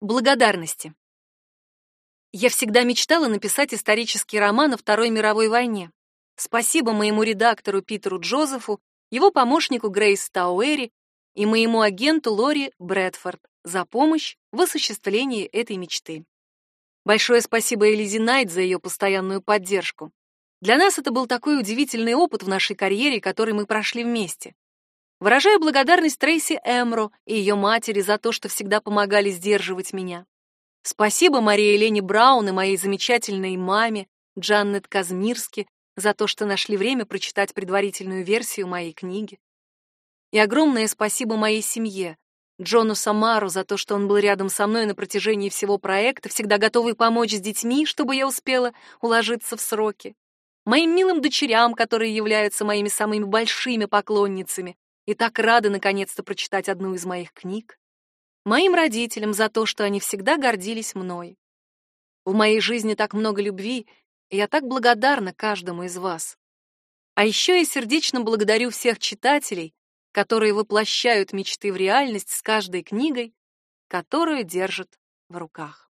Благодарности. Я всегда мечтала написать исторический роман о Второй мировой войне. Спасибо моему редактору Питеру Джозефу, его помощнику Грейс Тауэри и моему агенту Лори Брэдфорд за помощь в осуществлении этой мечты. Большое спасибо Элизе Найт за ее постоянную поддержку. Для нас это был такой удивительный опыт в нашей карьере, который мы прошли вместе. Выражаю благодарность Трейси Эмро и ее матери за то, что всегда помогали сдерживать меня. Спасибо Марии Елене Браун и моей замечательной маме Джаннет Казмирски за то, что нашли время прочитать предварительную версию моей книги. И огромное спасибо моей семье, Джону Самару за то, что он был рядом со мной на протяжении всего проекта, всегда готовый помочь с детьми, чтобы я успела уложиться в сроки. Моим милым дочерям, которые являются моими самыми большими поклонницами и так рады наконец-то прочитать одну из моих книг моим родителям за то, что они всегда гордились мной. В моей жизни так много любви, и я так благодарна каждому из вас. А еще я сердечно благодарю всех читателей, которые воплощают мечты в реальность с каждой книгой, которую держат в руках.